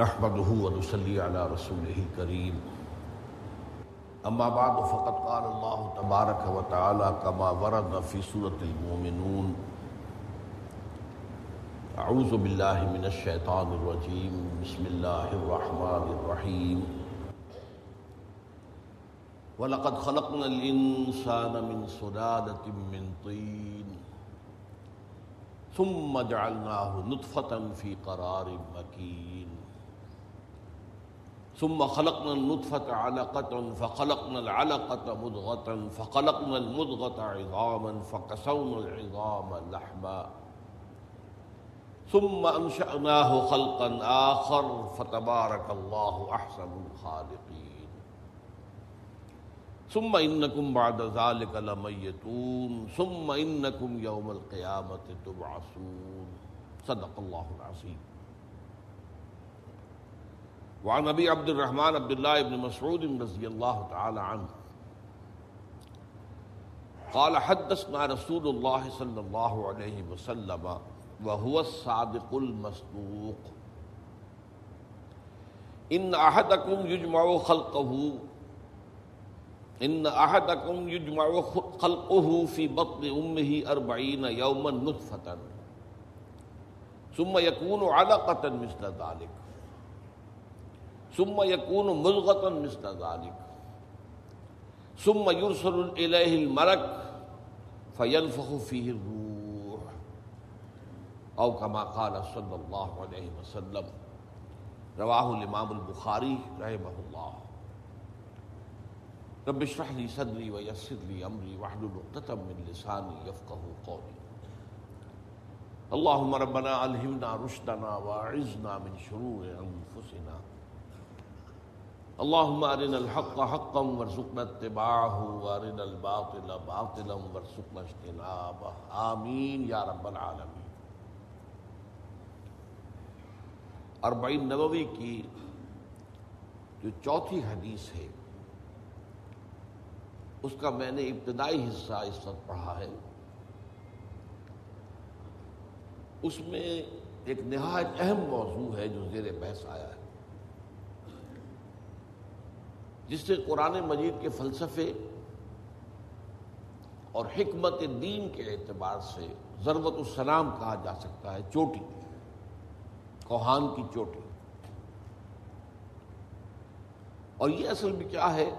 نحمده ونصلي على رسوله الكريم. اما بعد، فقد قال الله تبارك وتعالى كما ورد في سورة المؤمنون اعوذ بالله من الشيطان الرجيم. بسم الله الرحمن الرحيم. ولقد خلقنا الانسان من سلالة من طين، ثم جعلناه نطفة في قرار مكين. ثم خلقنا النطفة علقة فخلقنا العلقة مضغة فخلقنا المضغة عظاما فكسونا العظام لحما ثم أنشأناه خلقا آخر فتبارك الله أحسن الخالقين ثم إنكم بعد ذلك لميتون ثم إنكم يوم القيامة تبعثون صدق الله العظيم وعن ابي عبد الرحمن عبد الله بن مسعود رضي الله تعالى عنه قال حدثنا رسول الله صلى الله عليه وسلم وهو الصادق المصدوق. ان احدكم يجمع خلقه ان احدكم يجمع خلقه في بطن امه أربعين يوما نطفه ثم يكون علقه مثل ذلك ثم يكون ملغة مثل ذلك. ثم يرسل إليه الملك فينفخ فيه الروح. أو كما قال صلى الله عليه وسلم، رواه الإمام البخاري رحمه الله. رب اشرح لي صدري ويسر لي أمري واحلل عقدة من لساني يفقه قولي. اللهم ربنا ألهمنا رشدنا وأعذنا من شرور أنفسنا اللهم ارنا الحق حقا وارزقنا اتباعه وارنا الباطل باطلا وارزقنا اجتنابه آمین یا رب العالمین۔ اربعین نبوی کی جو چوتھی حدیث ہے، اس کا میں نے ابتدائی حصہ اس وقت پڑھا ہے۔ اس میں ایک نہایت اہم موضوع ہے جو زیر بحث آیا ہے۔ جس سے قرآن مجید کے فلسفے اور حکمت دین کے اعتبار سے ضرورت السلام کہا جا سکتا ہے، چوٹی۔ کوہان کی چوٹی۔ اور یہ اصل میں کیا ہے؟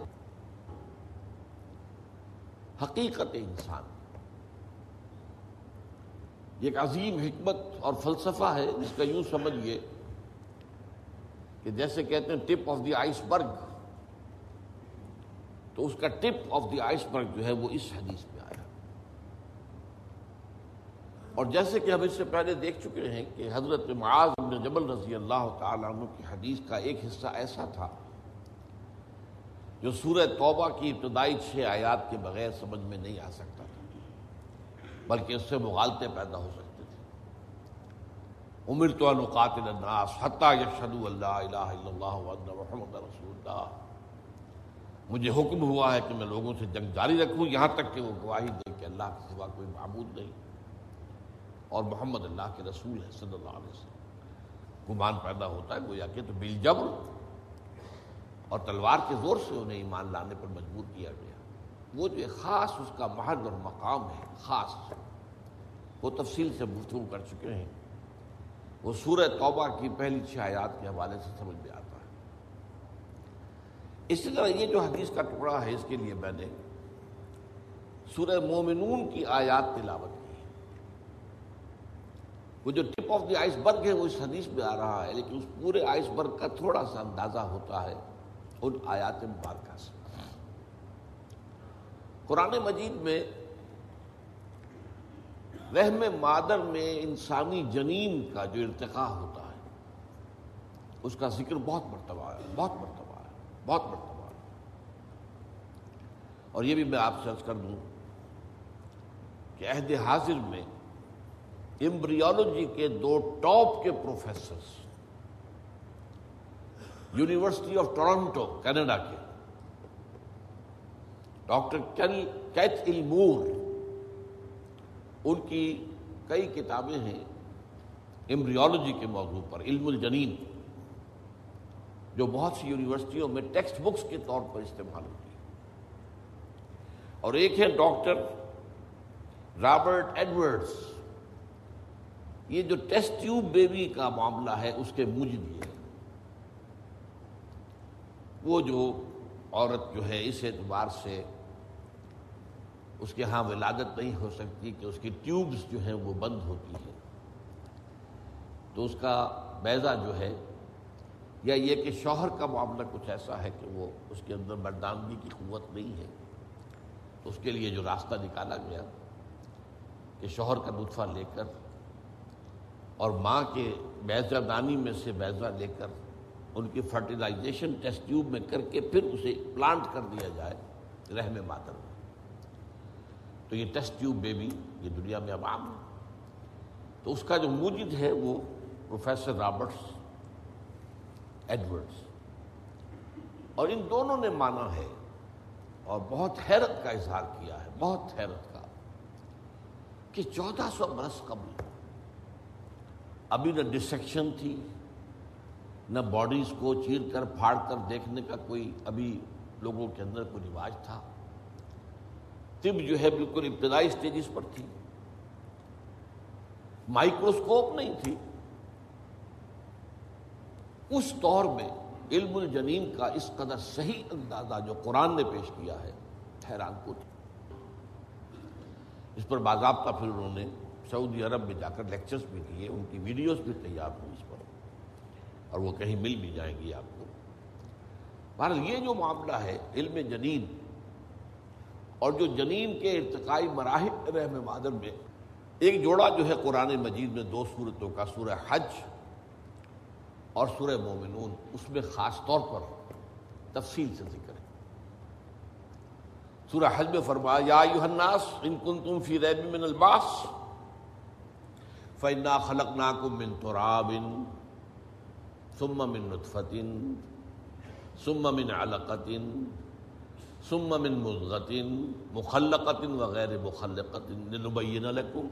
حقیقت انسان۔ یہ ایک عظیم حکمت اور فلسفہ ہے، جس کا یوں سمجھیے کہ جیسے کہتے ہیں ٹپ آف دی آئس برگ۔ تو اس کا ٹپ آف دی آئس برگ جو ہے وہ اس حدیث میں آیا۔ اور جیسے کہ ہم اس سے پہلے دیکھ چکے ہیں کہ حضرت معاذ بن جبل رضی اللہ تعالیٰ عنہ کی حدیث کا ایک حصہ ایسا تھا جو سورہ توبہ کی ابتدائی چھ آیات کے بغیر سمجھ میں نہیں آ سکتا تھا، بلکہ اس سے مغالطے پیدا ہو سکتے تھے۔ عمر تو الناس حتیٰ یشہدو اللہ الہ الا اللہ محمد رسول اللہ۔ مجھے حکم ہوا ہے کہ میں لوگوں سے جنگ جاری رکھوں، یہاں تک کہ وہ گواہی دے کہ اللہ کے سوا کوئی معبود نہیں۔ اور محمد اللہ کے رسول ہے صلی اللہ علیہ وسلم۔ گمان پیدا ہوتا ہے، گویا کہ تو بل جبر۔ اور تلوار کے زور سے انہیں ایمان لانے پر مجبور کیا گیا۔ وہ جو خاص اس کا محل اور مقام ہے، خاص، وہ تفصیل سے گفتگو کر چکے ہیں۔ وہ سورہ توبہ کی پہلی چھ آیات کے حوالے سے سمجھ میں آتا ہے۔ اسی طرح یہ جو حدیث کا ٹکڑا ہے، اس کے لیے میں نے سورہ مومنون کی آیات تلاوت کی وہ جو ٹپ آف دی آئس برگ ہے، وہ اس حدیث میں آ رہا ہے، لیکن اس پورے آئس برگ کا تھوڑا سا اندازہ ہوتا ہے ان آیات مبارکہ سے۔ قرآن مجید میں رحم مادر میں انسانی جنین کا جو ارتقاء ہوتا ہے، اس کا ذکر بہت مرتبہ ہے بہت مرتبہ۔ بہت مرتبہ۔ اور یہ بھی میں آپ سے عرض کر دوں کہ عہد حاضر میں امبریولوجی کے دو ٹاپ کے professors university of Toronto, Canada کے، ڈاکٹر کیتھ مور ان کی کئی کتابیں ہیں امبریولوجی کے موضوع پر، علم الجنین جو بہت سی یونیورسٹیوں میں ٹیکسٹ بکس کے طور پر استعمال ہوتی ہے اور ایک ہے ڈاکٹر رابرٹ ایڈورڈس یہ جو ٹیسٹ ٹیوب بیبی کا معاملہ ہے، اس کے موجود یہ وہ جو عورت جو ہے، اس اعتبار سے اس کے ہاں ولادت نہیں ہو سکتی کہ اس کی ٹیوبز جو ہیں وہ بند ہوتی ہیں۔ تو اس کا بیضا جو ہے یا یہ کہ شوہر کا معاملہ کچھ ایسا ہے کہ وہ اس کے اندر مردانگی کی قوت نہیں ہے، تو اس کے لیے جو راستہ نکالا گیا کہ شوہر کا نطفہ لے کر اور ماں کے بیضا دانی میں سے بیضا لے کر ان کی فرٹیلائزیشن ٹیسٹ ٹیوب میں کر کے پھر اسے پلانٹ کر دیا جائے رحم مادر میں۔ تو یہ ٹیسٹ ٹیوب بیبی یہ دنیا میں اب عام ہے۔ تو اس کا جو موجد ہے وہ پروفیسر رابرٹس ایڈورڈس اور ان دونوں نے مانا ہے اور بہت حیرت کا اظہار کیا ہے، بہت حیرت کا، کہ چودہ سو برس قبل ابھی نہ ڈسیکشن تھی، نہ باڈیز کو چیر کر، پھاڑ کر دیکھنے کا کوئی ابھی لوگوں کے اندر کوئی رواج تھا۔ طب جو ہے بالکل ابتدائی اسٹیجز پر تھی۔ مائکروسکوپ نہیں تھی۔ اس دور میں علم الجنین کا اس قدر صحیح اندازہ جو قرآن نے پیش کیا ہے، حیران کو اس پر باضابطہ پھر انہوں نے سعودی عرب میں جا کر لیکچرز بھی کیے، ان کی ویڈیوز بھی تیار ہوئی اس پر۔ اور وہ کہیں مل بھی جائیں گی آپ کو۔ بہرحال یہ جو معاملہ ہے علم جنین اور جو جنین کے ارتقائی مراحل رحم مادر میں، ایک جوڑا جو ہے قرآن مجید میں دو صورتوں کا، سورہ حج اور سورہ مومنون اس میں خاص طور پر تفصیل سے ذکر ہے۔ سورہ حج میں فرمایا، یا الناس، ان کنتم فی ریب من الباس، فإنا خلقناکم من تراب، ثم من نطفت ثم من علقت ثم من مضغت مخلقت وغیر مخلقت لنبین لکم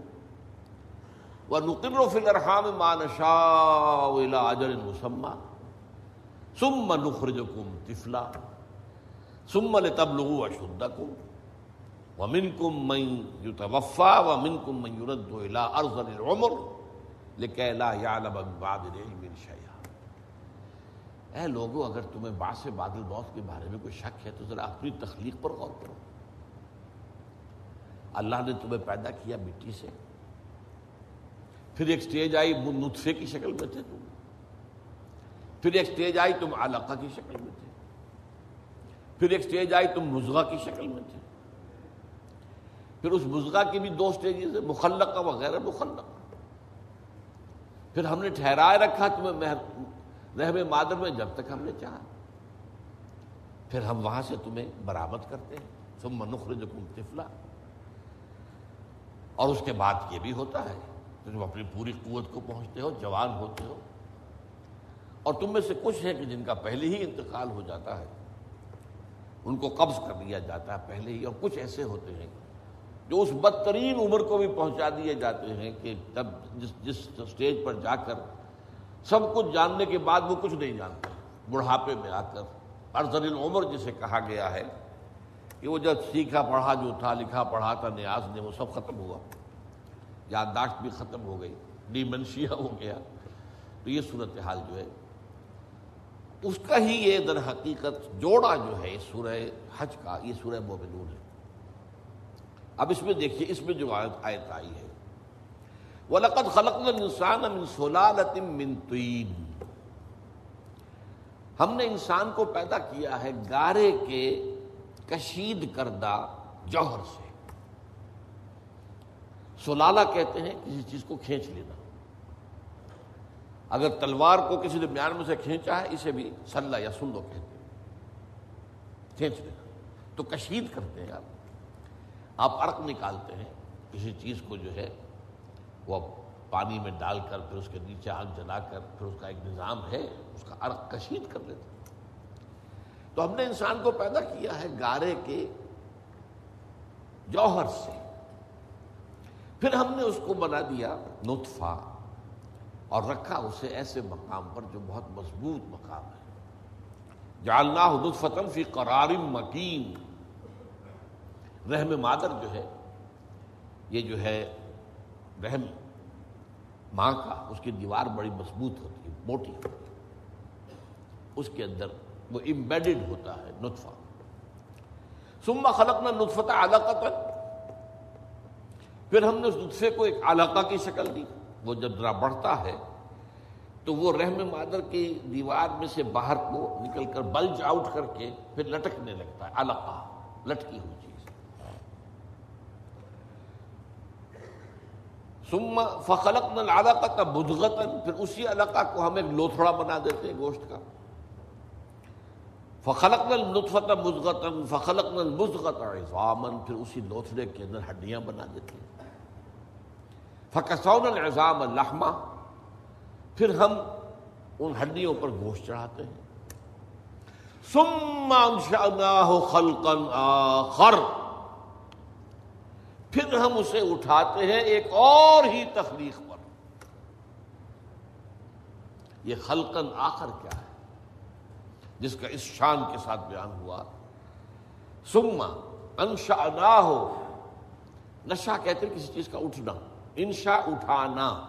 ونقر في الارحام ما نشاء الى اجل مسمى. ثم نخرجكم طفلا. ثم لتبلغوا اشدكم. ومنكم من يتوفى ومنكم من يرد الى ارض العمر لكي لا يعلم بعد العلم شيئا. اے لوگوں، اگر تمہیں باس بادل موت کے بارے میں کوئی شک ہے تو ذرا اپنی تخلیق پر غور کرو۔ اللہ نے تمہیں پیدا کیا مٹی سے۔ پھر ایک سٹیج آئی نطفے کی شکل میں تھے تم۔ پھر ایک سٹیج آئی، تم علاقہ کی شکل میں تھے۔ پھر ایک سٹیج آئی، تم مزغہ کی شکل میں تھے۔ پھر اس مزغہ کی بھی دو سٹیجز ہیں، مخلقہ وغیرہ مخلقہ۔ پھر ہم نے ٹھہرائے رکھا تمہیں رحم مادر میں جب تک ہم نے چاہا۔ پھر ہم وہاں سے تمہیں برآمد کرتے ہیں۔ تم منخر تفلا اور اس کے بعد یہ بھی ہوتا ہے۔ تم اپنی پوری قوت کو پہنچتے ہو، جوان ہوتے ہو۔ اور تم میں سے کچھ ہیں کہ جن کا پہلے ہی انتقال ہو جاتا ہے۔ ان کو قبض کر دیا جاتا ہے پہلے ہی، اور کچھ ایسے ہوتے ہیں جو اس بدترین عمر کو بھی پہنچا دیے جاتے ہیں کہ تب جس جس اسٹیج پر جا کر سب کچھ جاننے کے بعد وہ کچھ نہیں جانتا بڑھاپے میں آ کر ارزل عمر جسے کہا گیا ہے کہ وہ جب سیکھا پڑھا جو تھا، لکھا پڑھا تھا، نیاز نے، وہ سب ختم ہوا۔ یادداشت بھی ختم ہو گئی، ڈیمنشیا ہو گیا۔ تو یہ صورتحال جو ہے، اس کا ہی یہ در حقیقت جوڑا جو ہے سورہ حج کا، یہ سورہ مومنون ہے۔ اب اس میں دیکھیے، اس میں جو آیت آیت آئی ہے، وَلَقَدْ خَلَقْنَا الْإِنسَانَ مِنْ سُلَالَةٍ مِنْ طِينٍ۔ ہم نے انسان کو پیدا کیا ہے گارے کے کشید کردہ جوہر سے۔ سولالہ کہتے ہیں کسی چیز کو کھینچ لینا۔ اگر تلوار کو کسی نے میان میں سے کھینچا ہے، اسے بھی سلح یا سندو کہتے ہیں۔ کھینچ لینا۔ تو کشید کرتے ہیں آپ۔ آپ ارق نکالتے ہیں، کسی چیز کو جو ہے، وہ پانی میں ڈال کر، پھر اس کے نیچے آگ جلا کر، پھر اس کا ایک نظام ہے، اس کا ارق کشید کر لیتے تو ہم نے انسان کو پیدا کیا ہے گارے کے جوہر سے۔ پھر ہم نے اس کو بنا دیا نطفہ اور رکھا اسے ایسے مقام پر جو بہت مضبوط مقام ہے۔ جالنا نطفتن فی قرار مکین۔ رحم مادر جو ہے، یہ جو ہے رحم ماں کا، اس کی دیوار بڑی مضبوط ہوتی ہے، موٹی ہوتی ہے۔ اس کے اندر وہ امبیڈڈ ہوتا ہے نطفہ۔ سما خلق نہ نطفت علاقہ پھر ہم نے اس نطفے کو ایک علاقہ کی شکل دی۔ وہ جب ذرا بڑھتا ہے تو وہ رحم مادر کی دیوار میں سے باہر کو نکل کر بلج آؤٹ کر کے پھر لٹکنے لگتا ہے۔ علاقہ، لٹکی ہوئی چیز۔ سما فخلق نل علاقہ کا بدغتن پھر اسی علاقہ کو ہم ایک لوتھڑا بنا دیتے ہیں گوشت کا۔ فخلق نل نطفت مزغتن فخلق نل مزغت پھر اسی لوتھڑے کے اندر ہڈیاں بنا دیتے ہیں۔ فکسون العظام اللحمہ پھر ہم ان ہڈیوں پر گوشت چڑھاتے ہیں۔ ثم انشأناه خلقا آخر، پھر ہم اسے اٹھاتے ہیں ایک اور ہی تخلیق پر۔ یہ خلقن آخر کیا ہے؟ جس کا اس شان کے ساتھ بیان ہوا۔ سما انشا نہ ہو نشا کہتے ہیں کسی چیز کا اٹھنا۔ انشا اٹھانا۔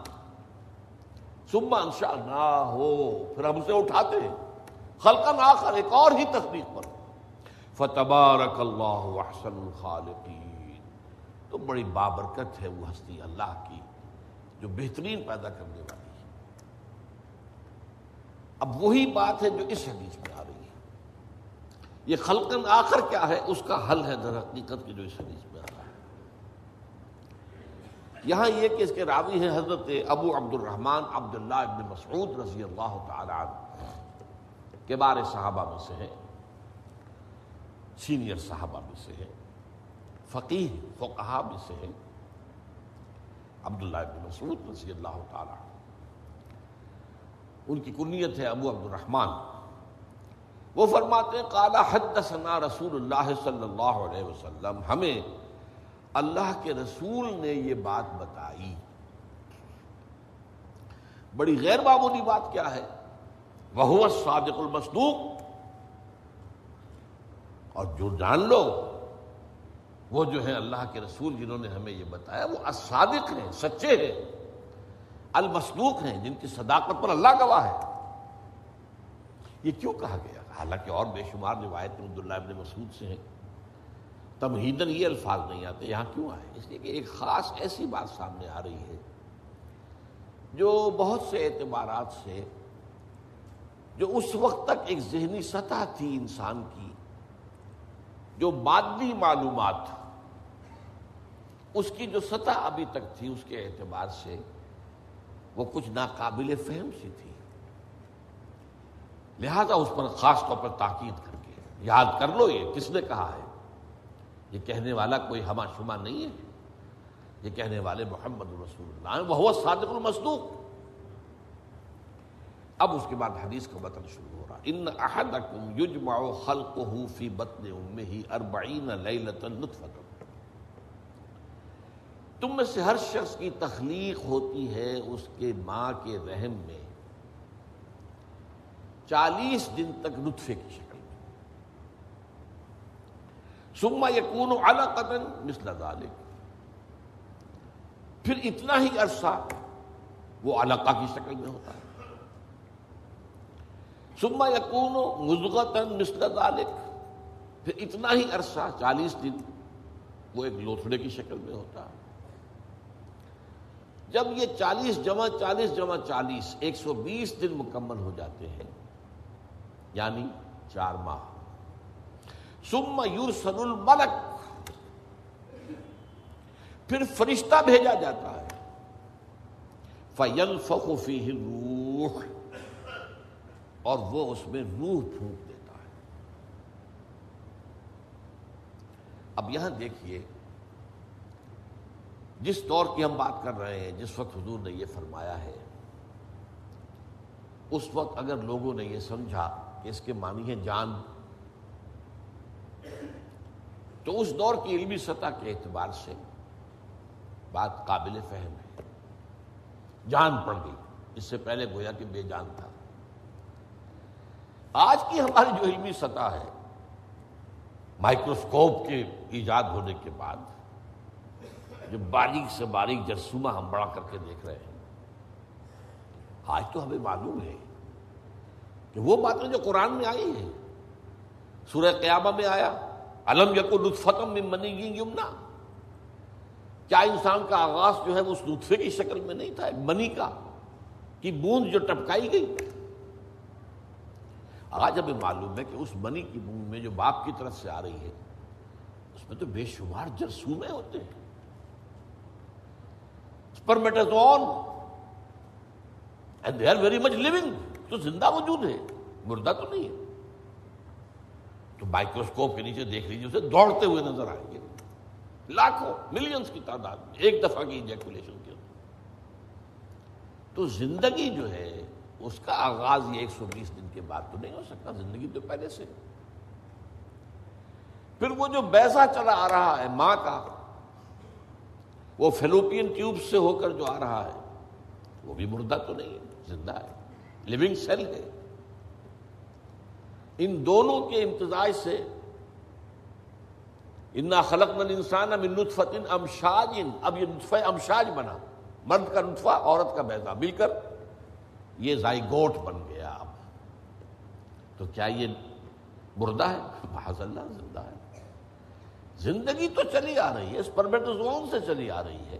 سما انشا نہ ہو پھر ہم اسے اٹھاتے ہیں۔ خلقن آخر، ایک اور ہی تخلیق پر۔ فتبارک اللہ احسن الخالقین۔ تو بڑی بابرکت ہے وہ ہستی اللہ کی، جو بہترین پیدا کرنے والی۔ ہے اب وہی بات ہے جو اس حدیث میں آ یہ خلقن آخر کیا ہے؟ اس کا حل ہے در حقیقت کی جو اس حدیث میں آ رہا ہے۔ یہاں یہ کہ اس کے راوی ہیں حضرت ابو عبد الرحمان عبداللہ ابن مسعود رضی اللہ تعالی عنہ، کے بارے صحابہ میں سے ہیں۔ سینئر صحابہ میں سے ہیں۔ فقیح فقہا میں سے ہیں۔ عبداللہ ابن مسعود رضی اللہ تعالی ان کی کنیت ہے ابو عبد الرحمان وہ فرماتے ہیں قالا حدثنا رسول اللہ صلی اللہ علیہ وسلم، ہمیں اللہ کے رسول نے یہ بات بتائی۔ بڑی غیر معمولی بات کیا ہے؟ وہ صادق المصدوق۔ اور جو جان لو، وہ جو ہیں اللہ کے رسول جنہوں نے ہمیں یہ بتایا، وہ الصادق ہیں، سچے ہیں۔ المسلوق ہیں، جن کی صداقت پر اللہ گواہ ہے۔ یہ کیوں کہا گیا؟ حالانکہ اور بے شمار روایت عبداللہ ابن مسعود سے ہیں۔ تمہیدن یہ الفاظ نہیں آتے، یہاں کیوں آئے؟ اس لیے کہ ایک خاص ایسی بات سامنے آ رہی ہے جو بہت سے اعتبارات سے، جو اس وقت تک ایک ذہنی سطح تھی انسان کی، جو مادی معلومات، اس کی جو سطح ابھی تک تھی، اس کے اعتبار سے وہ کچھ ناقابل فہم سی تھی۔ لہذا اس پر خاص طور پر تاکید کر کے۔ یاد کر لو یہ کس نے کہا ہے۔ یہ کہنے والا کوئی ہما شما نہیں ہے۔ یہ کہنے والے محمد رسول اللہ وہ صادق المصدوق۔ اب اس کے بعد حدیث کا بطن شروع ہو رہا۔ ان احدکم یجمع خلقه فی بطن امه 40 لیلۃ نطفۃ۔ تم میں سے ہر شخص کی تخلیق ہوتی ہے اس کے ماں کے رحم میں۔ چالیس دن تک نطفے کی شکل میں۔ سما یقون اعلی قطن مثل ذالک پھر اتنا ہی عرصہ وہ علقہ کی شکل میں ہوتا ہے۔ سما یقون مزغتن مثل ذالک پھر اتنا ہی عرصہ چالیس دن وہ ایک لوتھڑے کی شکل میں ہوتا ہے۔ جب یہ چالیس جمع چالیس جمع چالیس ایک سو بیس دن مکمل ہو جاتے ہیں یعنی چار ماہ۔ سم یورسن الملک۔ پھر فرشتہ بھیجا جاتا ہے۔ فیل فقوفی روح اور وہ اس میں روح پھونک دیتا ہے۔ اب یہاں دیکھیے، جس دور کی ہم بات کر رہے ہیں، جس وقت حضور نے یہ فرمایا ہے، اس وقت اگر لوگوں نے یہ سمجھا کہ اس کے معنی ہے جان۔ تو اس دور کی علمی سطح کے اعتبار سے بات قابل فہم ہے۔ جان پڑ گئی۔ اس سے پہلے گویا کہ بے جان تھا۔ آج کی ہماری جو علمی سطح ہے مائکروسکوپ کے ایجاد ہونے کے بعد، جو باریک سے باریک جرسومہ ہم بڑا کر کے دیکھ رہے ہیں، آج تو ہمیں معلوم ہے کہ وہ باتیں جو قرآن میں آئی ہیں۔ سورہ قیامہ میں آیا علم یقو لطفتم میں منی یمنا کیا انسان کا آغاز جو ہے وہ اس لطفے کی شکل میں نہیں تھا؟ منی کا کہ بوند جو ٹپکائی گئی۔ آج ہمیں معلوم ہے کہ اس منی کی بوند میں جو باپ کی طرف سے آ رہی ہے، اس میں تو بے شمار جرسومے ہوتے ہیں۔ And they are very much living تو زندہ موجود ہے، مردہ تو نہیں ہے۔ تو مائکروسکوپ کے نیچے دیکھ لیجیے اسے دوڑتے ہوئے نظر آئیں گے۔ لاکھوں ملینس کی تعداد میں، ایک دفعہ کی انجیکولیشن کے تو زندگی جو ہے، اس کا آغاز یہ ایک سو بیس دن کے بعد تو نہیں ہو سکتا، زندگی تو پہلے سے۔ پھر وہ جو بیسا چلا آ رہا ہے، ماں کا، وہ فیلوپین ٹیوب سے ہو کر جو آ رہا ہے، وہ بھی مردہ تو نہیں ہے، زندہ ہے۔ لیونگ سیل ہے. ان دونوں کے امتزاج سے انا خلق من انسان اب نطفت امشاج اب یہ نطفہ امشاج بنا. مرد کا نطفہ، عورت کا بیضا مل کر یہ زائگوٹ بن گیا اب. تو کیا یہ مردہ ہے؟ محض اللہ زندہ ہے. زندگی تو چلی آ رہی ہے، اس پرمیٹوزون سے چلی آ رہی ہے.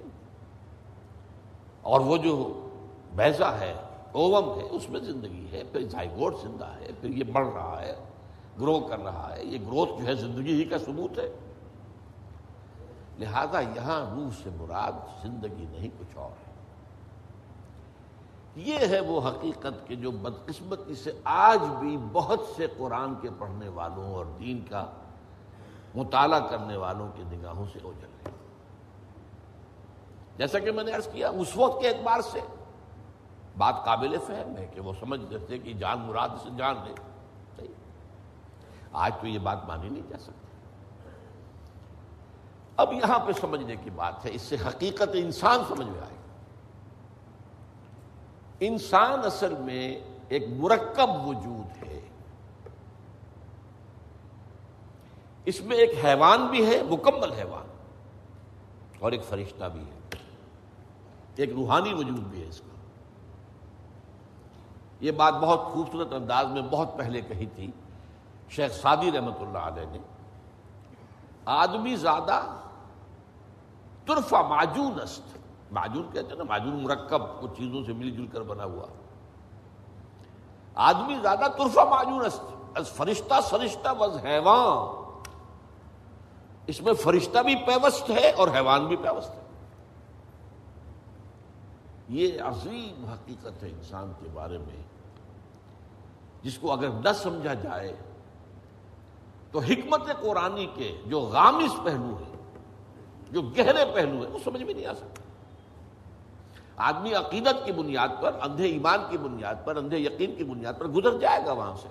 اور وہ جو بیزا ہے اوم ہے، اس میں زندگی ہے، پھر زائگوٹ زندہ ہے، پھر یہ بڑھ رہا ہے، گرو کر رہا ہے، یہ گروتھ جو ہے زندگی ہی کا ثبوت ہے۔ لہذا یہاں روح سے مراد زندگی نہیں، کچھ اور ہے۔ یہ ہے وہ حقیقت کہ جو بدقسمتی سے آج بھی بہت سے قرآن کے پڑھنے والوں اور دین کا مطالعہ کرنے والوں کی نگاہوں سے اوجل ہے۔ جیسا کہ میں نے عرض کیا، اس وقت کے اعتبار سے بات قابل فہم ہے کہ وہ سمجھ تھے کہ جان مراد سے جان لے۔ آج تو یہ بات مانی نہیں جا سکتی۔ اب یہاں پہ سمجھنے کی بات ہے، اس سے حقیقت انسان سمجھ میں آئے انسان اصل میں ایک مرکب وجود ہے۔ اس میں ایک حیوان بھی ہے، مکمل حیوان، اور ایک فرشتہ بھی ہے۔ ایک روحانی وجود بھی ہے اس کا۔ یہ بات بہت خوبصورت انداز میں بہت پہلے کہی تھی، شیخ سادی رحمت اللہ علیہ نے۔ آدمی زیادہ ترفا معجون است۔ معجون کہتے ہیں نا، معجون مرکب کچھ چیزوں سے مل جل کر بنا ہوا۔ آدمی زیادہ ترفا معجون است۔ فرشتہ فرشتہ بز حیوان۔ اس میں فرشتہ بھی پیوست ہے اور حیوان بھی پیوست ہے۔ یہ عظیم حقیقت ہے انسان کے بارے میں۔ جس کو اگر نہ سمجھا جائے، تو حکمت قرآنی کے جو غامز پہلو ہیں، جو گہرے پہلو ہیں، وہ سمجھ میں نہیں آ سکتا۔ آدمی عقیدت کی بنیاد پر، اندھے ایمان کی بنیاد پر، اندھے یقین کی بنیاد پر گزر جائے گا وہاں سے۔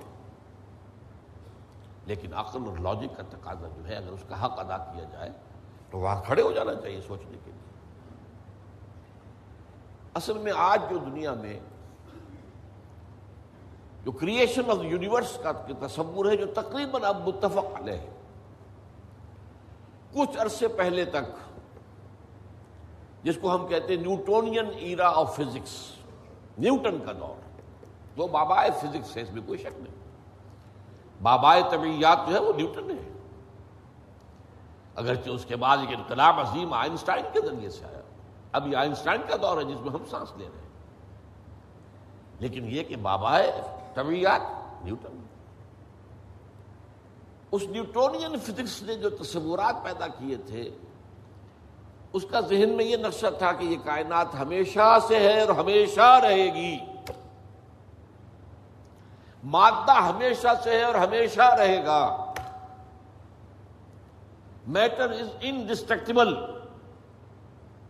لیکن عقل اور لاجک کا تقاضا جو ہے، اگر اس کا حق ادا کیا جائے، تو وہاں کھڑے ہو جانا چاہیے سوچنے کے لیے۔ اصل میں آج جو دنیا میں جو کریشن آف یونیورس کا تصور ہے جو تقریباً اب متفق علیہ ہے۔ کچھ عرصے پہلے تک جس کو ہم کہتے ہیں Newtonian era of physics, Newton کا دور۔ وہ بابائے فزکس ہے، اس میں کوئی شک نہیں۔ بابائے طبیعیات جو ہے وہ نیوٹن ہے۔ اگرچہ اس کے بعد ایک انقلاب عظیم آئنسٹائن کے ذریعے سے آیا۔ اب یہ آئنسٹائن کا دور ہے جس میں ہم سانس لے رہے ہیں۔ لیکن یہ کہ بابائے طبیعیات نیوٹن۔ اس نیوٹونین فزکس نے جو تصورات پیدا کیے تھے، اس کا ذہن میں یہ نقشہ تھا کہ یہ کائنات ہمیشہ سے ہے اور ہمیشہ رہے گی۔ مادہ ہمیشہ سے ہے اور ہمیشہ رہے گا۔ میٹر از انڈسٹرکٹیبل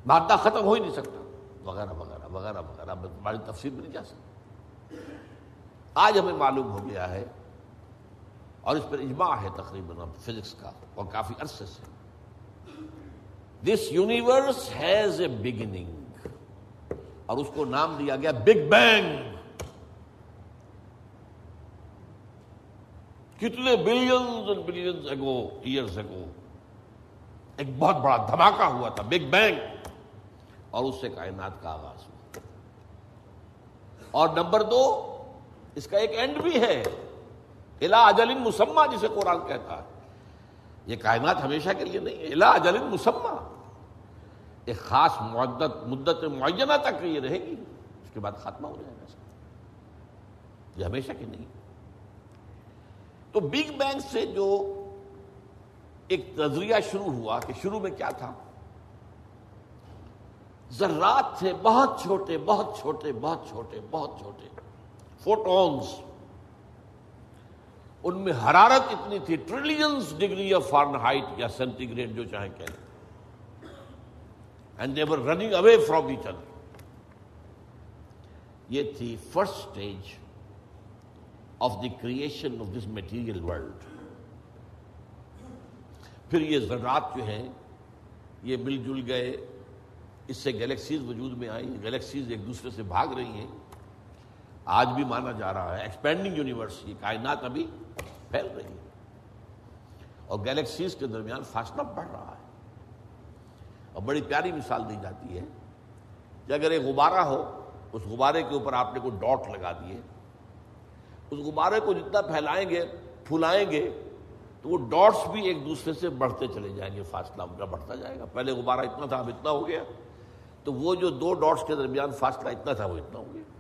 مادہ ختم ہو ہی نہیں سکتا۔ وغیرہ وغیرہ وغیرہ وغیرہ۔ بڑی تفصیل میں نہیں جا سکتی۔ آج ہمیں معلوم ہو گیا ہے اور اس پر اجماع ہے تقریباً فزکس کا اور کافی عرصے سے۔ This universe has a beginning اور اس کو نام دیا گیا بگ بینگ کتنے billions and billions ago years ago ایک بہت بڑا دھماکہ ہوا تھا بگ بینگ اور اس سے کائنات کا آغاز ہوا۔ اور نمبر دو اس کا ایک اینڈ بھی ہے۔ الا اجل مسمہ جسے قرآن کہتا ہے۔ یہ کائنات ہمیشہ کے لیے نہیں الا اجل مسمہ ایک خاص مدت مدت معینہ تک یہ رہے گی۔ اس کے بعد خاتمہ ہو جائے گا۔ یہ ہمیشہ کی نہیں۔ تو بگ بینگ سے جو ایک نظریہ شروع ہوا کہ شروع میں کیا تھا؟ ذرات تھے، بہت چھوٹے بہت چھوٹے بہت چھوٹے بہت چھوٹے۔ فوٹونز، ان میں حرارت اتنی تھی trillions degree of Fahrenheit یا سینٹی گریڈ جو چاہیں کہ and they were running away from each other یہ تھی first stage of the creation of this material world پھر یہ ذرات جو ہیں، یہ مل جل گئے، اس سے گلیکسیز وجود میں آئی گلیکسیز ایک دوسرے سے بھاگ رہی ہیں۔ آج بھی مانا جا رہا ہے ایکسپینڈنگ یونیورس یہ کائنات ابھی پھیل رہی ہے۔ اور گلیکسیز کے درمیان فاصلہ بڑھ رہا ہے۔ اور بڑی پیاری مثال دی جاتی ہے کہ اگر ایک غبارہ ہو، اس غبارے کے اوپر آپ نے کوئی ڈاٹ لگا دیے، اس غبارے کو جتنا پھیلائیں گے، پھولائیں گے، تو وہ ڈاٹس بھی ایک دوسرے سے بڑھتے چلے جائیں گے، فاصلہ ان کا بڑھتا جائے گا۔ پہلے غبارہ اتنا تھا، اب اتنا ہو گیا۔ تو وہ جو دو ڈاٹس کے درمیان فاصلہ اتنا تھا، وہ اتنا ہو گیا۔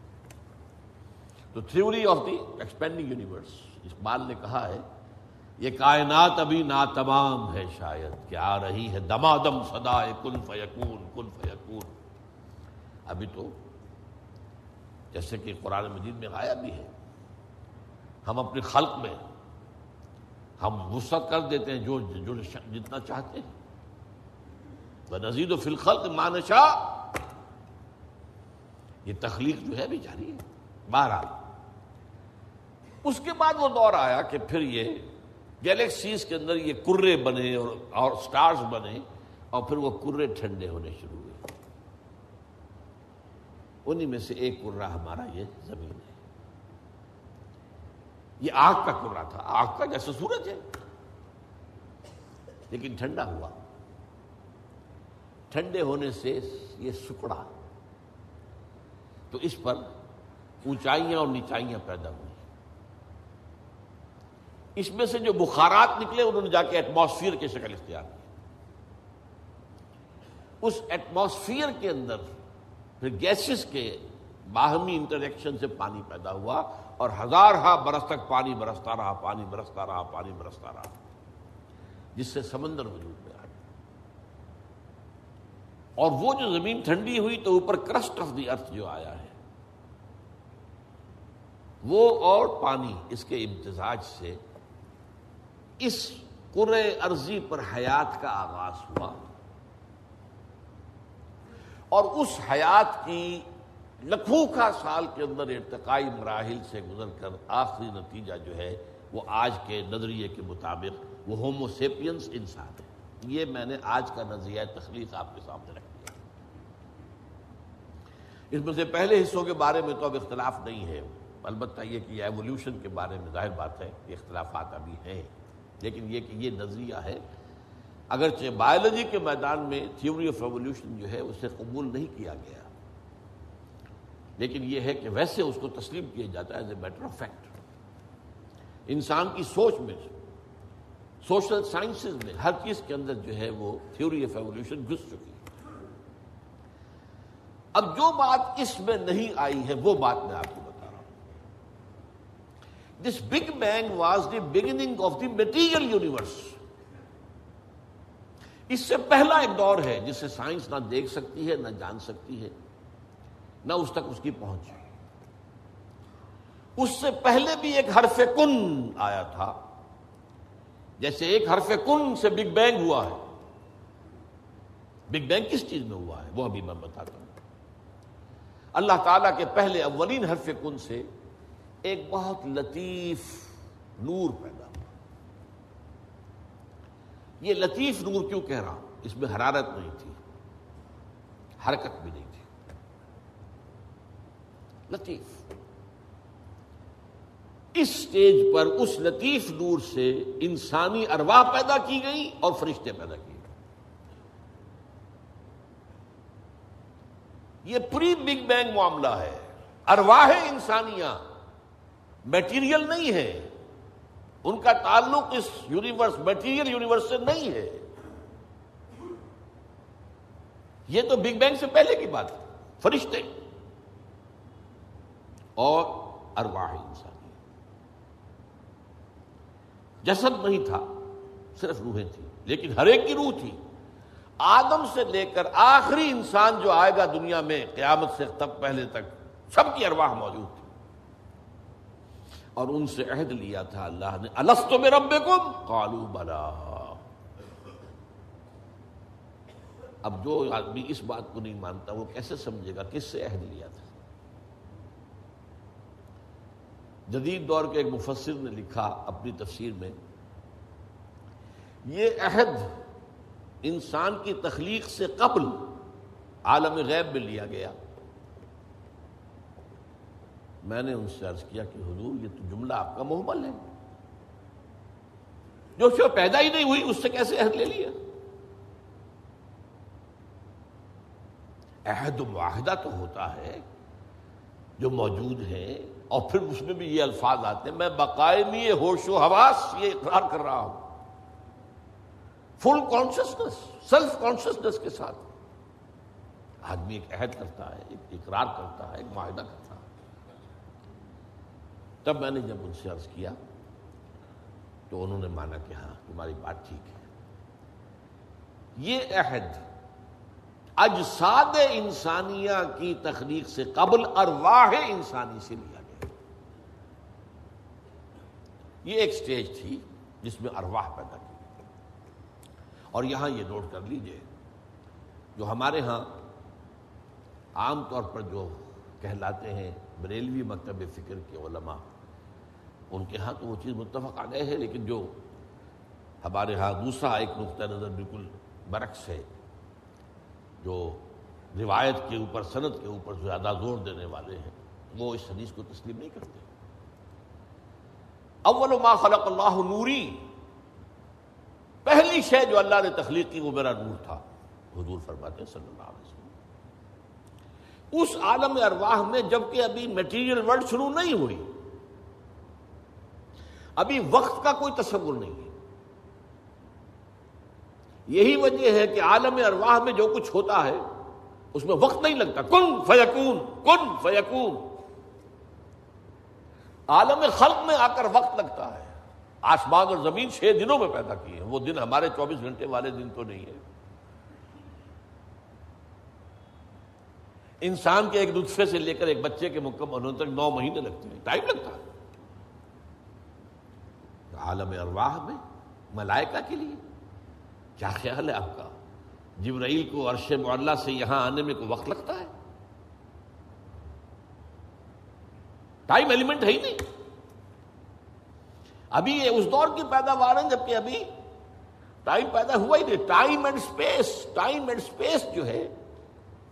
تو theory of the expanding universe اس بال نے کہا ہے، یہ کائنات ابھی نا تمام ہے شاید، کہ آ رہی ہے دمادم سدا کن فیکون کن فیکون۔ ابھی تو جیسے کہ قرآن مجید میں آیا بھی ہے، ہم اپنے خلق میں ہم وسعت کر دیتے ہیں جو جو جتنا چاہتے ہیں۔ نزید و فلخلق مانشا یہ تخلیق جو ہے بھی جاری ہے۔ بہرحال اس کے بعد وہ دور آیا کہ پھر یہ گیلیکسیز کے اندر یہ کرے بنے اور اور سٹارز بنے اور پھر وہ کرے ٹھنڈے ہونے شروع ہوئے۔ انہی میں سے ایک کرا ہمارا یہ زمین ہے۔ یہ آگ کا کرا تھا۔ آگ کا جیسے سورج ہے۔ لیکن ٹھنڈا ہوا۔ ٹھنڈے ہونے سے یہ سکڑا۔ تو اس پر اونچائیاں اور نیچائیاں پیدا ہوئی۔ اس میں سے جو بخارات نکلے انہوں نے جا کے ایٹماسفیئر کی شکل اختیار کی اس ایٹماسفیئر کے اندر پھر گیسز کے باہمی انٹریکشن سے پانی پیدا ہوا اور ہزار ہا برس تک پانی برستا رہا، پانی برستا رہا، پانی برستا رہا۔ جس سے سمندر وجود میں آ گیا اور وہ جو زمین ٹھنڈی ہوئی تو اوپر کرسٹ آف دی ارتھ جو آیا ہے، وہ اور پانی اس کے امتزاج سے اس قرے ارضی پر حیات کا آغاز ہوا۔ اور اس حیات کی لکھوں کا سال کے اندر ارتقائی مراحل سے گزر کر آخری نتیجہ جو ہے وہ آج کے نظریے کے مطابق وہ ہوموسیپینس انسان ہے۔ یہ میں نے آج کا نظریہ تخلیق آپ کے سامنے رکھ دیا۔ اس میں سے پہلے حصوں کے بارے میں تو اب اختلاف نہیں ہے، البتہ یہ کہ ایولیوشن کے بارے میں ظاہر بات ہے کہ اختلافات ابھی ہیں۔ لیکن یہ کہ یہ نظریہ ہے، اگرچہ بایولوجی کے میدان میں تھیوری آف ایولیوشن جو ہے، اسے قبول نہیں کیا گیا۔ لیکن یہ ہے کہ ویسے اس کو تسلیم کیا جاتا ہے as a matter of fact انسان کی سوچ میں سوشل سائنسز میں، ہر چیز کے اندر جو ہے وہ تھیوری آف ایولیوشن گھس چکی۔ ہے اب جو بات اس میں نہیں آئی ہے، وہ بات میں آپ کو this big bang was the beginning of the material universe اس سے پہلا ایک دور ہے جسے سائنس نہ دیکھ سکتی ہے، نہ جان سکتی ہے، نہ اس تک اس کی پہنچ۔ اس سے پہلے بھی ایک حرف کن آیا تھا۔ جیسے ایک حرف کن سے بگ بینگ ہوا ہے۔ بگ بینگ کس چیز میں ہوا ہے؟ وہ ابھی میں بتاتا ہوں۔ اللہ تعالیٰ کے پہلے اولین حرف کن سے ایک بہت لطیف نور پیدا ہوا۔ یہ لطیف نور کیوں کہہ رہا ہوں؟ اس میں حرارت نہیں تھی، حرکت بھی نہیں تھی۔ لطیف۔ اس سٹیج پر اس لطیف نور سے انسانی ارواح پیدا کی گئی اور فرشتے پیدا کی گئی یہ پری بگ بینگ معاملہ ہے۔ ارواح انسانیاں میٹیریل نہیں ہے۔ ان کا تعلق اس یونیورس، میٹیریل یونیورس سے نہیں ہے۔ یہ تو بگ بینگ سے پہلے کی بات ہے۔ فرشتے۔ اور ارواح انسانی۔ جسد نہیں تھا، صرف روحیں تھیں، لیکن ہر ایک کی روح تھی۔ آدم سے لے کر آخری انسان جو آئے گا دنیا میں، قیامت سے تب پہلے تک، سب کی ارواح موجود تھی۔ اور ان سے عہد لیا تھا اللہ نے۔ السط میں رب کالو بلا اب جو آدمی اس بات کو نہیں مانتا، وہ کیسے سمجھے گا کس سے عہد لیا تھا؟ جدید دور کے ایک مفسر نے لکھا اپنی تفسیر میں، یہ عہد انسان کی تخلیق سے قبل عالم غیب میں لیا گیا۔ میں نے ان سے عرض کیا کہ حضور، یہ تو جملہ آپ کا محمل ہے۔ جو شو پیدا ہی نہیں ہوئی، اس سے کیسے عہد لے لیا؟ عہد و معاہدہ تو ہوتا ہے جو موجود ہے اور پھر اس میں بھی یہ الفاظ آتے ہیں، میں باقاعدی ہوش و حواس یہ اقرار کر رہا ہوں۔ فل کانشیسنس سیلف کانشیسنس کے ساتھ۔ آدمی ایک عہد کرتا ہے، ایک اقرار کرتا ہے، ایک معاہدہ کرتا ہے۔ تب میں نے جب ان سے عرض کیا تو انہوں نے مانا کہ ہاں تمہاری بات ٹھیک ہے۔ یہ عہد اجساد انسانیہ کی تخلیق سے قبل ارواح انسانی سے لیا گیا۔ یہ ایک سٹیج تھی جس میں ارواح پیدا کی اور یہاں یہ نوٹ کر لیجیے جو ہمارے ہاں عام طور پر جو کہلاتے ہیں بریلوی مکتب فکر کے علماء ان کے ہاں تو وہ چیز متفق آ گئے ہے، لیکن جو ہمارے ہاں دوسرا ایک نقطۂ نظر بالکل برعکس ہے، جو روایت کے اوپر صنعت کے اوپر زیادہ زور دینے والے ہیں، وہ اس حدیث کو تسلیم نہیں کرتے۔ اول ما خلق اللہ نوری، پہلی شے جو اللہ نے تخلیق کی وہ میرا نور تھا، حضور فرماتے صلی اللہ علیہ وسلم۔ اس عالم ارواح میں جبکہ ابھی میٹیریل ورلڈ شروع نہیں ہوئی ابھی وقت کا کوئی تصور نہیں ہے۔ یہی وجہ ہے کہ عالم ارواح میں جو کچھ ہوتا ہے، اس میں وقت نہیں لگتا۔ کن فیکون کن فیکون۔ عالم خلق میں آ کر وقت لگتا ہے۔ آسمان اور زمین چھ دنوں میں پیدا کی ہے وہ دن ہمارے چوبیس گھنٹے والے دن تو نہیں ہے انسان کے ایک نطفے سے لے کر ایک بچے کے مکمل ہونے تک نو مہینے لگتے ہیں۔ ٹائم لگتا ہے۔ عالم ارواح میں، ملائکہ کے لیے۔ کیا خیال ہے آپ کا؟ جبرائیل کو عرش معلّہ سے یہاں آنے میں کوئی وقت لگتا ہے؟ ٹائم ایلیمنٹ ہے ہی نہیں۔ ابھی یہ اس دور کی پیداوار ہے جبکہ ابھی ٹائم پیدا ہوا ہی نہیں۔ Time and space time and space جو ہے،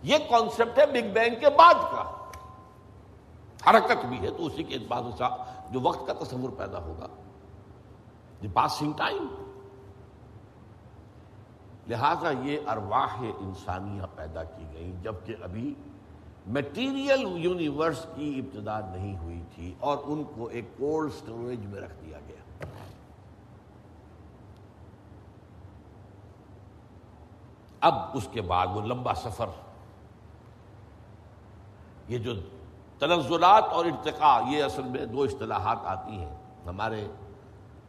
یہ کانسیپٹ ہے بگ بینگ کے بعد کا۔ حرکت بھی ہے تو اسی کے بعد جو وقت کا تصور پیدا ہوگا۔ دی پاسنگ ٹائم لہذا یہ ارواح انسانیاں پیدا کی گئی جبکہ ابھی میٹیریل یونیورس کی ابتدا نہیں ہوئی تھی اور ان کو ایک کولڈ سٹوریج میں رکھ دیا گیا۔ اب اس کے بعد وہ لمبا سفر، یہ جو تنزلات اور ارتقاء، یہ اصل میں دو اصطلاحات آتی ہیں۔ ہمارے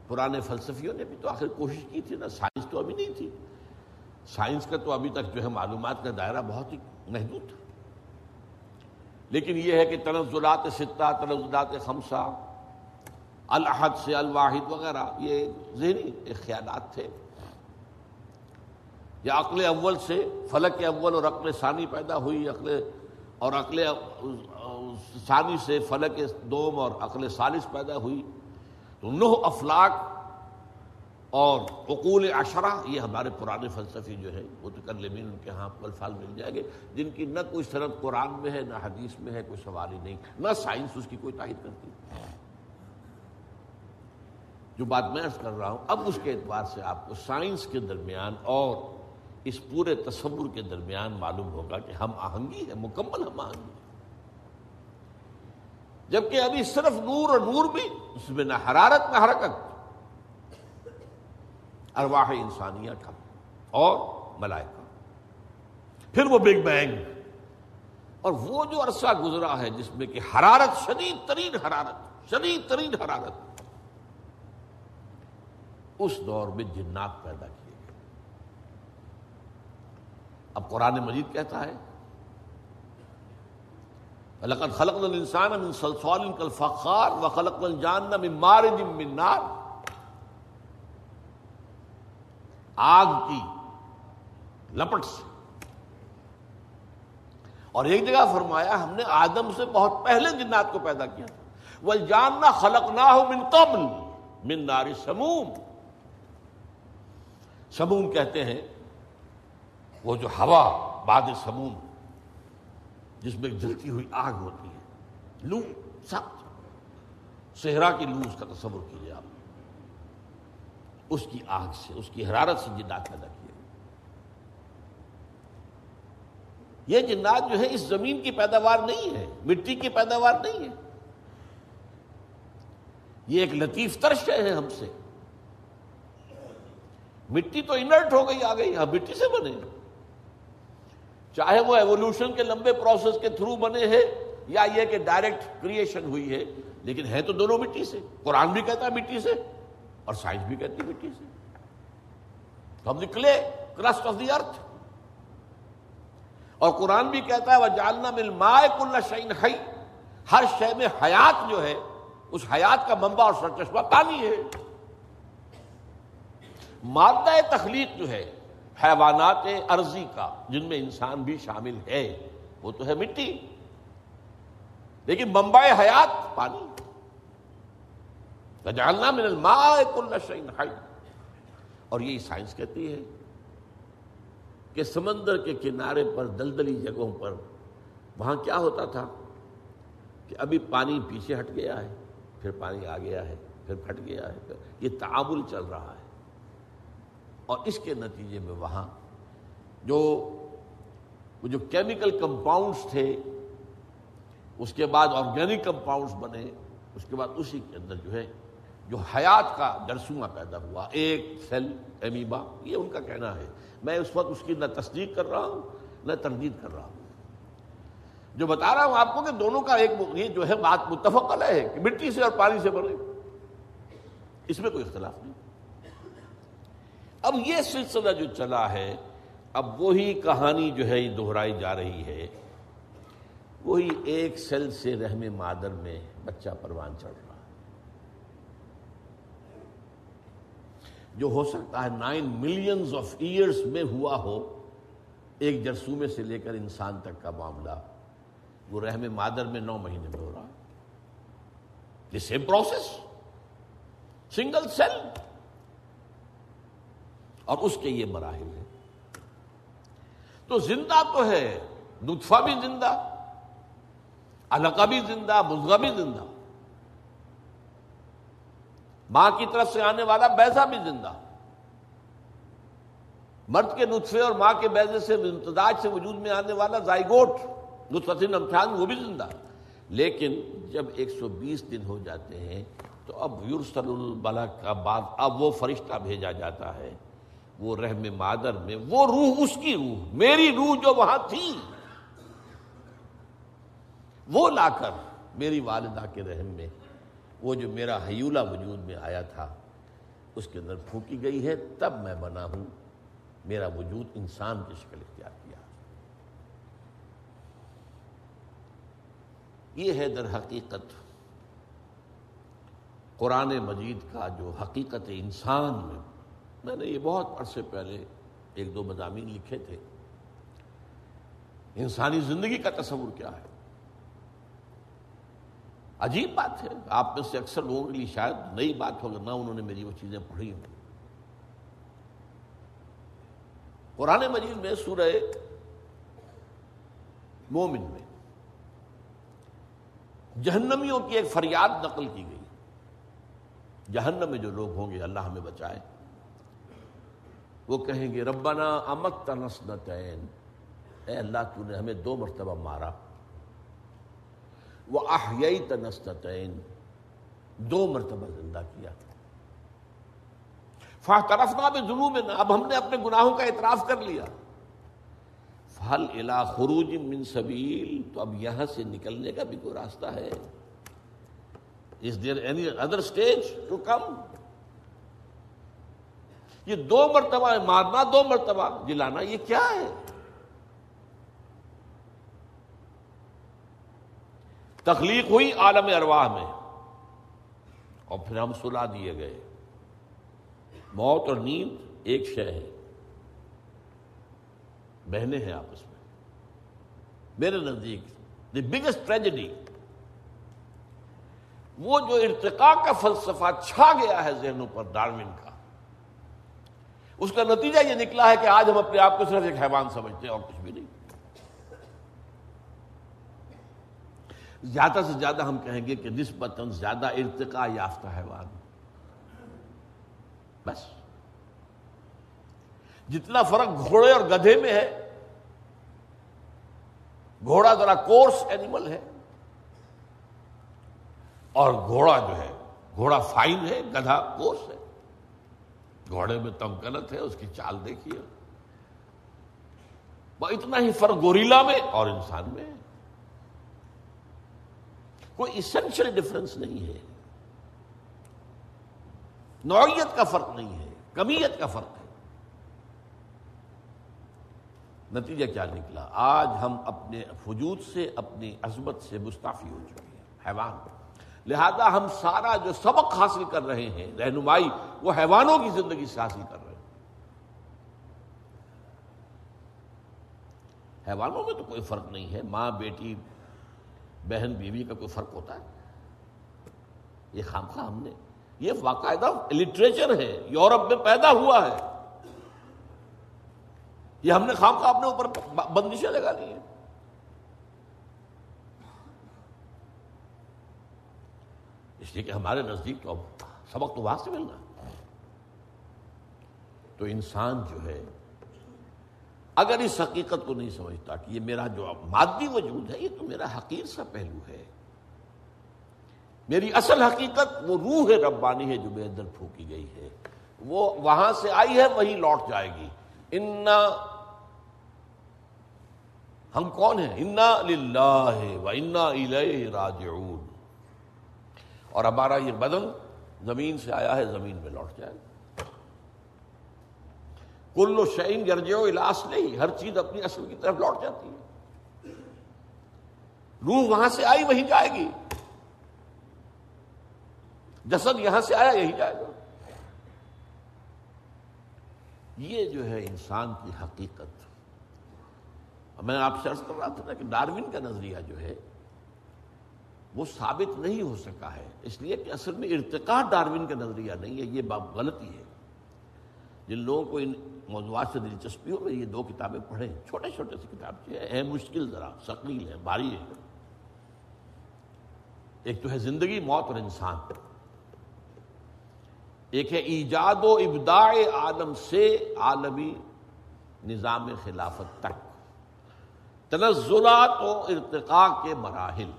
پرانے فلسفیوں نے بھی تو آخر کوشش کی تھی نا، سائنس تو ابھی نہیں تھی۔ سائنس کا تو ابھی تک جو ہے معلومات کا دائرہ بہت ہی محدود تھا۔ لیکن یہ ہے کہ تنزلات ستہ تنزلات خمسہ الحد سے الواحد وغیرہ، یہ ذہنی خیالات تھے۔ یا عقل اول سے فلک اول اور عقل ثانی پیدا ہوئی۔ عقل اور عقل ثانی سے فلک دوم اور عقل ثالث پیدا ہوئی۔ تو نو افلاق اور عقول اشرا یہ ہمارے پرانے فلسفی جو ہے وہ تو کر ان کے ہاں پل فال مل جائیں گے، جن کی نہ کوئی صنعت قرآن میں ہے، نہ حدیث میں ہے، کوئی سوال ہی نہیں، نہ سائنس اس کی کوئی تائید کرتی۔ جو بات میں عرض کر رہا ہوں، اب اس کے اعتبار سے آپ کو سائنس کے درمیان اور اس پورے تصور کے درمیان معلوم ہوگا کہ ہم آہنگی ہے مکمل ہم آہنگی جبکہ ابھی صرف نور اور نور بھی اس میں نہ حرارت نہ حرکت. ارواح انسانیہ کا اور ملائکہ. پھر وہ بگ بینگ اور وہ جو عرصہ گزرا ہے جس میں کہ حرارت شدید ترین حرارت، شدید ترین حرارت. اس دور میں جنات پیدا کیے گئے. اب قرآن مجید کہتا ہے لقد خلق الانسان من صلصال کالفخار وخلق الجان من مارج من نار. آگ کی لپٹ سے. اور ایک جگہ فرمایا ہم نے آدم سے بہت پہلے جنات کو پیدا کیا تھا. وہ جاننا خلق نہ ہو من قبل من ناری سموم. سموم کہتے ہیں وہ جو ہوا باد سموم جس میں جلتی ہوئی آگ ہوتی ہے۔ لو سخت صحرا کی لو اس کا تصور کیجیے آپ۔ اس کی آگ سے، اس کی حرارت سے جنات پیدا کیے۔ یہ جنات جو ہے، اس زمین کی پیداوار نہیں ہے، مٹی کی پیداوار نہیں ہے۔ یہ ایک لطیف ترش ہے ہم سے۔ مٹی تو انرٹ ہو گئی، آ گئی ہاں مٹی سے بنے۔ چاہے وہ ایوولوشن کے لمبے پروسیس کے تھرو بنے ہیں یا یہ کہ ڈائریکٹ کریشن ہوئی ہے، لیکن ہے تو دونوں مٹی سے۔ قرآن بھی کہتا ہے مٹی سے اور سائنس بھی کہتی مٹی سے۔ ہم نکلے کرسٹ آف دی ارتھ اور قرآن بھی کہتا ہے وہ جالنا مل مائے کل شعین ہر شے میں حیات جو ہے، اس حیات کا منبع اور سرچشمہ پانی ہے۔ مادہ تخلیق جو ہے حیوانات ارضی کا، جن میں انسان بھی شامل ہے، وہ تو ہے مٹی۔ لیکن ممبئی حیات، پانی۔ جاننا من الماء کل شعین حی اور یہی سائنس کہتی ہے کہ سمندر کے کنارے پر، دلدلی جگہوں پر، وہاں کیا ہوتا تھا؟ کہ ابھی پانی پیچھے ہٹ گیا ہے، پھر پانی آ گیا ہے، پھر پھٹ گیا ہے۔ یہ تعامل چل رہا ہے۔ اور اس کے نتیجے میں وہاں جو جو کیمیکل کمپاؤنڈس تھے، اس کے بعد آرگینک کمپاؤنڈس بنے، اس کے بعد اسی کے اندر جو ہے، جو حیات کا جرسواں پیدا ہوا، ایک سیل ایمیبا، یہ ان کا کہنا ہے۔ میں اس وقت اس کی نہ تصدیق کر رہا ہوں، نہ تردید کر رہا ہوں۔ جو بتا رہا ہوں آپ کو کہ دونوں کا ایک یہ جو ہے بات متفق علیہ ہے کہ مٹی سے اور پانی سے بنے۔ اس میں کوئی اختلاف نہیں۔ اب یہ سلسلہ جو چلا ہے، اب وہی کہانی جو ہے، یہ دہرائی جا رہی ہے۔ وہی ایک سیل سے رحم مادر میں بچہ پروان چڑھ رہا۔ جو ہو سکتا ہے نائن ملینز آف ایئرس میں ہوا ہو، ایک جرسومے سے لے کر انسان تک کا معاملہ۔ وہ رحم مادر میں نو مہینے میں ہو رہا۔ سیم پروسیس سنگل سیل اور اس کے یہ مراحل ہیں۔ تو زندہ تو ہے، نطفہ بھی زندہ القا بھی زندہ مزغہ بھی زندہ۔ ماں کی طرف سے آنے والا بیزا بھی زندہ۔ مرد کے نطفے اور ماں کے بیزے سے امتداج سے وجود میں آنے والا زائگوٹ نطفت امتحان، وہ بھی زندہ۔ لیکن جب ایک سو بیس دن ہو جاتے ہیں تو اب یورسل البلا کا بعد، اب وہ فرشتہ بھیجا جاتا ہے۔ وہ رحم مادر میں، وہ روح اس کی روح، میری روح جو وہاں تھی۔ وہ لا کر میری والدہ کے رحم میں، وہ جو میرا حیولہ وجود میں آیا تھا، اس کے اندر پھونکی گئی ہے۔ تب میں بنا ہوں، میرا وجود انسان کی شکل اختیار کیا۔ یہ ہے در حقیقت قرآن مجید کا جو حقیقت انسان میں میں نے یہ بہت عرصے پہلے ایک دو مضامین لکھے تھے۔ انسانی زندگی کا تصور کیا ہے؟ عجیب بات ہے۔ آپ میں سے اکثر لوگوں کے لیے شاید نئی بات ہوگا نہ انہوں نے میری وہ چیزیں پڑھی ہوں۔ قرآن مجید میں سورہ مومن میں جہنمیوں کی ایک فریاد نقل کی گئی۔ جہنم میں جو لوگ ہوں گے، اللہ ہمیں بچائے۔ وہ کہیں گے، ربنا امت تنسنتین اے اللہ تو نے ہمیں دو مرتبہ مارا۔ وہ آہیائی تنسنتین دو مرتبہ زندہ کیا۔ فاہ طرف نہ بھی ظلم اب ہم نے اپنے گناہوں کا اعتراف کر لیا۔ فل الا خروج من سبیل. تو اب یہاں سے نکلنے کا بھی کوئی راستہ ہے۔ Is there any other stage to come یہ دو مرتبہ مارنا دو مرتبہ۔ جلانا یہ کیا ہے؟ تخلیق ہوئی عالم ارواح میں۔ اور پھر ہم سلا دیے گئے۔ موت اور نیند ایک شے ہے۔ بہنے ہیں آپس میں۔ میرے نزدیک دی بگیسٹ ٹریجڈی وہ جو ارتقا کا فلسفہ چھا گیا ہے ذہنوں پر، ڈاروین کا۔ اس کا نتیجہ یہ نکلا ہے کہ آج ہم اپنے آپ کو صرف ایک حیوان سمجھتے ہیں اور کچھ بھی نہیں۔ زیادہ سے زیادہ ہم کہیں گے کہ نسبتاً زیادہ ارتقا یافتہ حیوان۔ بس۔ جتنا فرق گھوڑے اور گدھے میں ہے، گھوڑا ذرا کورس اینیمل ہے۔ اور گھوڑا جو ہے، گھوڑا فائن ہے، گدھا کورس ہے۔ گھوڑے میں تمکنت ہے، اس کی چال دیکھیے۔ اتنا ہی فرق گوریلا میں اور انسان میں۔ کوئی اسینشل ڈفرنس نہیں ہے۔ نوعیت کا فرق نہیں ہے، کمیت کا فرق ہے۔ نتیجہ کیا نکلا؟ آج ہم اپنے وجود سے، اپنی عظمت سے مستعفی ہو چکے ہیں، حیوان۔ لہذا ہم سارا جو سبق حاصل کر رہے ہیں، رہنمائی، وہ حیوانوں کی زندگی سے حاصل کر رہے ہیں۔ حیوانوں میں تو کوئی فرق نہیں ہے۔ ماں، بیٹی، بہن، بیوی کا کوئی فرق ہوتا ہے۔ یہ خام خواہ ہم نے، یہ باقاعدہ لٹریچر ہے۔ یورپ میں پیدا ہوا ہے۔ یہ ہم نے خام خواہ اپنے اوپر بندشیں لگا لی ہیں۔ اس لیے کہ ہمارے نزدیک تو اب سبق تو وہاں سے ملنا تو انسان جو ہے، اگر اس حقیقت کو نہیں سمجھتا کہ یہ میرا جو مادی وجود ہے، یہ تو میرا حقیر سا پہلو ہے۔ میری اصل حقیقت وہ روح ربانی ہے جو میرے اندر پھونکی گئی ہے۔ وہ وہاں سے آئی ہے وہی لوٹ جائے گی۔ انا، ہم کون ہیں؟ انا للہ و انا راجعون۔ اور ہمارا یہ بدن زمین سے آیا ہے، زمین میں لوٹ جائے۔ کل و شعین گرجو الاس نہیں ہر چیز اپنی اصل کی طرف لوٹ جاتی ہے۔ روح وہاں سے آئی، وہیں جائے گی۔ جسد یہاں سے آیا، یہی جائے گا۔ یہ جو ہے انسان کی حقیقت۔ میں آپ سے عرض کر رہا تھا کہ ڈاروین کا نظریہ جو ہے وہ ثابت نہیں ہو سکا ہے۔ اس لیے کہ اصل میں ارتقا ڈاروین کا نظریہ نہیں ہے، یہ بات غلطی ہے۔ جن لوگوں کو ان موضوعات سے دلچسپی ہو یہ دو کتابیں پڑھیں۔ چھوٹے چھوٹے سے کتاب ہے مشکل ذرا، ثقیل ہے، بھاری ہے۔ ایک تو ہے زندگی، موت اور انسان۔ ایک ہے ایجاد و ابداع عالم سے عالمی نظام خلافت تک۔ تنزلات و ارتقاء کے مراحل۔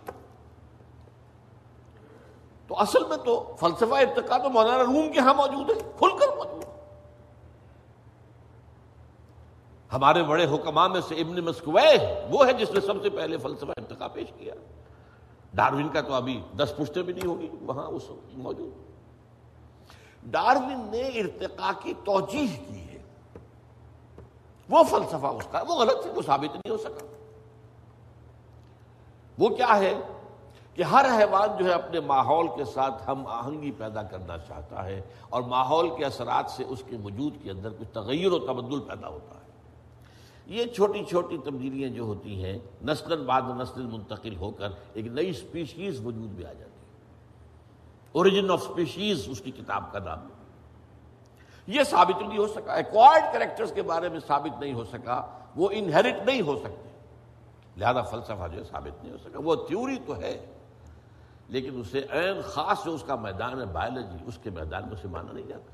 تو اصل میں تو فلسفہ ارتقا تو مولانا روم کے ہاں موجود ہے، کھل کر موجود ہمارے بڑے حکماں میں سے ابن مسکوے وہ ہے جس نے سب سے پہلے فلسفہ ارتقا پیش کیا۔ ڈاروین کا تو ابھی دس پشتے بھی نہیں ہوگی، وہاں اس موجود ڈاروین نے ارتقا کی توجیح کی ہے۔ وہ فلسفہ اس کا، وہ غلط ہے، وہ ثابت نہیں ہو سکا۔ وہ کیا ہے؟ کہ ہر حیوان جو ہے اپنے ماحول کے ساتھ ہم آہنگی پیدا کرنا چاہتا ہے اور ماحول کے اثرات سے اس کے وجود کے اندر کچھ تغیر و تبدل پیدا ہوتا ہے۔ یہ چھوٹی چھوٹی تبدیلیاں جو ہوتی ہیں نسل بعد نسل منتقل ہو کر ایک نئی اسپیشیز وجود میں آ جاتی ہے۔ اوریجن آف اسپیشیز اس کی کتاب کا نام۔ ہے یہ ثابت نہیں ہو سکا ایکوائرڈ کریکٹرز کے بارے میں ثابت نہیں ہو سکا، وہ انہیرٹ نہیں ہو سکتے۔ لہذا فلسفہ جو ہے ثابت نہیں ہو سکا، وہ تھیوری تو ہے۔ لیکن اسے عین خاص جو اس کا میدان ہے بایولوجی اس کے میدان میں اسے مانا نہیں جاتا۔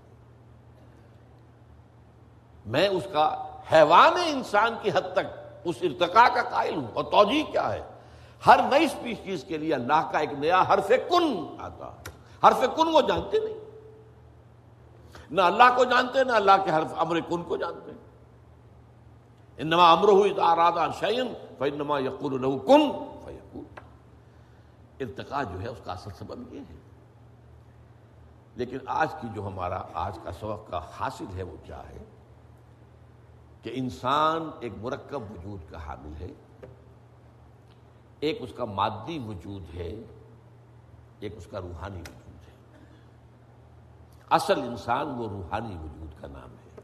میں اس کا حیوان انسان کی حد تک اس ارتقاء کا قائل ہوں۔ اور توجہ کیا ہے؟ ہر نئی اسپیشیز کے لیے اللہ کا ایک نیا حرف کن آتا حرف کن وہ جانتے نہیں۔ نہ اللہ کو جانتے، نہ اللہ کے حرف امر کن کو جانتے۔ انما امر ہوئی ارادہ شعین فنما یقول کن۔ ارتقا جو ہے، اس کا اصل سبب یہ ہے۔ لیکن آج کی جو ہمارا، آج کا سبق کا حاصل ہے، وہ کیا ہے؟ کہ انسان ایک مرکب وجود کا حامل ہے۔ ایک اس کا مادی وجود ہے، ایک اس کا روحانی وجود ہے۔ اصل انسان وہ روحانی وجود کا نام ہے۔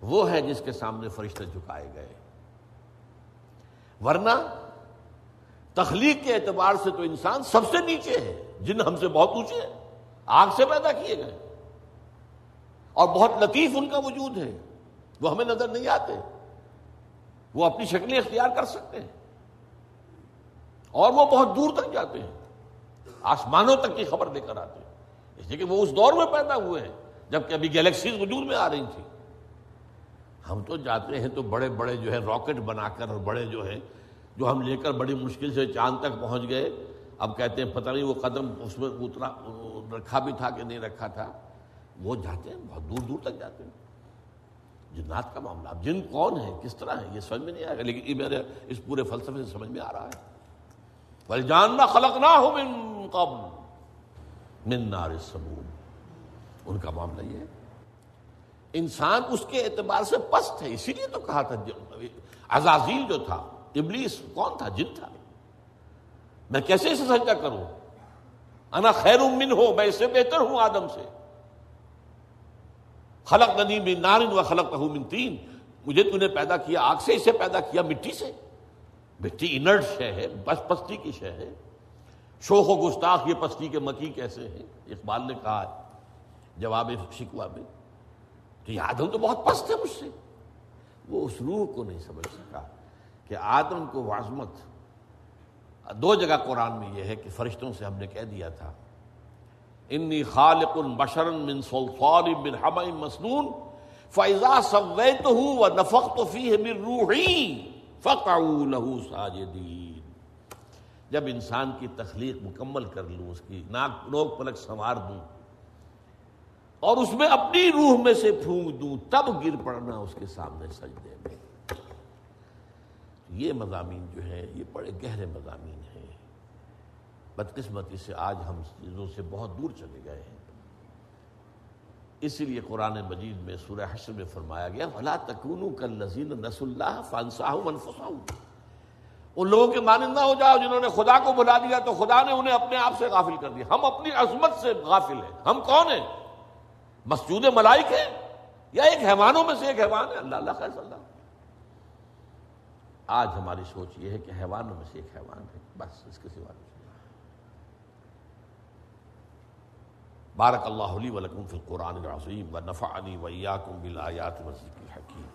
وہ ہے جس کے سامنے فرشتے جھکائے گئے۔ ورنہ تخلیق کے اعتبار سے تو انسان سب سے نیچے ہے، جن ہم سے بہت اونچے ہیں، آگ سے پیدا کیے گئے۔ اور بہت لطیف ان کا وجود ہے، وہ ہمیں نظر نہیں آتے۔ وہ اپنی شکلیں اختیار کر سکتے ہیں۔ اور وہ بہت دور تک جاتے ہیں۔ آسمانوں تک کی خبر دے کر آتے ہیں۔ اس لیے کہ وہ اس دور میں پیدا ہوئے ہیں جبکہ ابھی گیلیکسیز وجود میں آ رہی تھی ہم تو جاتے ہیں تو بڑے بڑے جو ہے راکٹ بنا کر اور بڑے جو ہے جو ہم لے کر بڑی مشکل سے چاند تک پہنچ گئے۔ اب کہتے ہیں پتہ نہیں وہ قدم اس میں اترا رکھا بھی تھا کہ نہیں رکھا تھا۔ وہ جاتے ہیں، بہت دور دور تک جاتے ہیں۔ جنات کا معاملہ۔ اب جن کون ہے کس طرح ہے یہ سمجھ میں نہیں آئے گا لیکن یہ میرے اس پورے فلسفے سے سمجھ میں آ رہا ہے۔ بل جاننا خلق نہ ہو من قبل۔ من نار سموم ان کا معاملہ یہ ہے۔ انسان اس کے اعتبار سے پست ہے، اسی لیے تو کہا تھا عزازیل جو تھا۔ ابلیس، کون تھا؟ جن تھا۔ میں کیسے اسے سجدہ کروں؟ انا خیر من ہو، میں اس سے بہتر ہوں آدم سے۔ خلق ندی من نارن و خلق من تین۔ مجھے تو نے پیدا کیا آگ سے، اسے پیدا کیا مٹی سے۔ مٹی انرٹ شے ہے، بس پستی کی شے ہے۔ شوخ و گستاخ، یہ پستی کے مکی کیسے ہیں؟ اقبال نے کہا جواب شکوا میں۔ تو یہ آدم تو بہت پست ہے مجھ سے۔ وہ اس روح کو نہیں سمجھ سکا۔ کہ آدم کو وازمت دو جگہ قرآن میں یہ ہے کہ فرشتوں سے ہم نے کہہ دیا تھا انی خالق بشرن من سلطان من حم مسنون فیضا سویت ہوں و نفق تو فی من روحی له ساجدین جب انسان کی تخلیق مکمل کر لوں، اس کی ناک نوک پلک سنوار دوں، اور اس میں اپنی روح میں سے پھونک دوں، تب گر پڑنا اس کے سامنے سجدے میں۔ یہ مضامین جو ہیں، یہ بڑے گہرے مضامین ہیں۔ بدقسمتی سے آج ہم چیزوں سے بہت دور چلے گئے ہیں۔ اسی لیے قرآن مجید میں سورہ حشر میں فرمایا گیا فلا تکون کل نذیر نس اللہ فانسا ان لوگوں کے مانند نہ ہو جاؤ جنہوں نے خدا کو بلا دیا، تو خدا نے انہیں اپنے آپ سے غافل کر دیا۔ ہم اپنی عظمت سے غافل ہیں۔ ہم کون ہیں؟ مسجود ملائک ہے یا ایک حیوانوں میں سے ایک حیوان ہے؟ اللہ اللہ خیر اللہ۔ آج ہماری سوچ یہ ہے کہ حیوانوں میں سے ایک حیوان ہے، بس اس کے سوا بارک اللہ علی ولکم فی القرآن العظیم و نفعنی ویاکم بالآیات و ذکر الحکیم۔